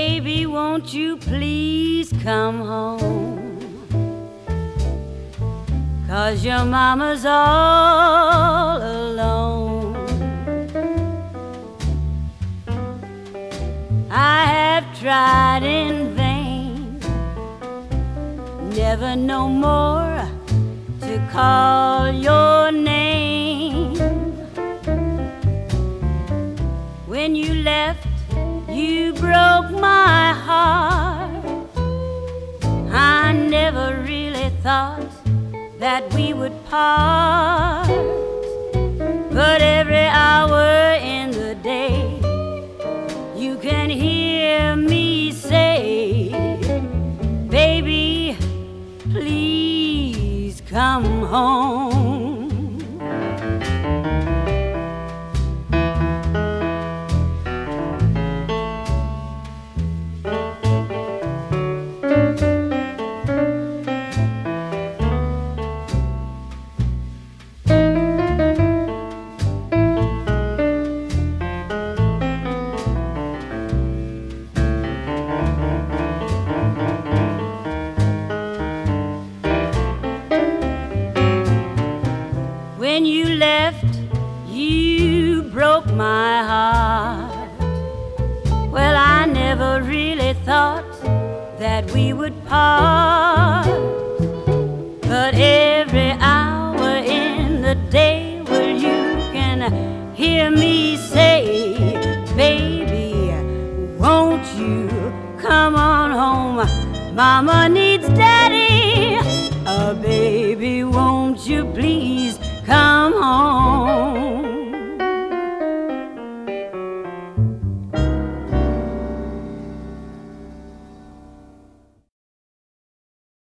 Baby, won't you please come home? Cause your mama's all alone. I have tried in vain, never no more to call your name. When you left, you broke my heart. I never really thought that we would part. But every hour in the day, you can hear me say, Baby, please come home. My heart. Well, I never really thought that we would part. But every hour in the day, well, you can hear me say, Baby, won't you come on home? Mama needs daddy. Oh, baby,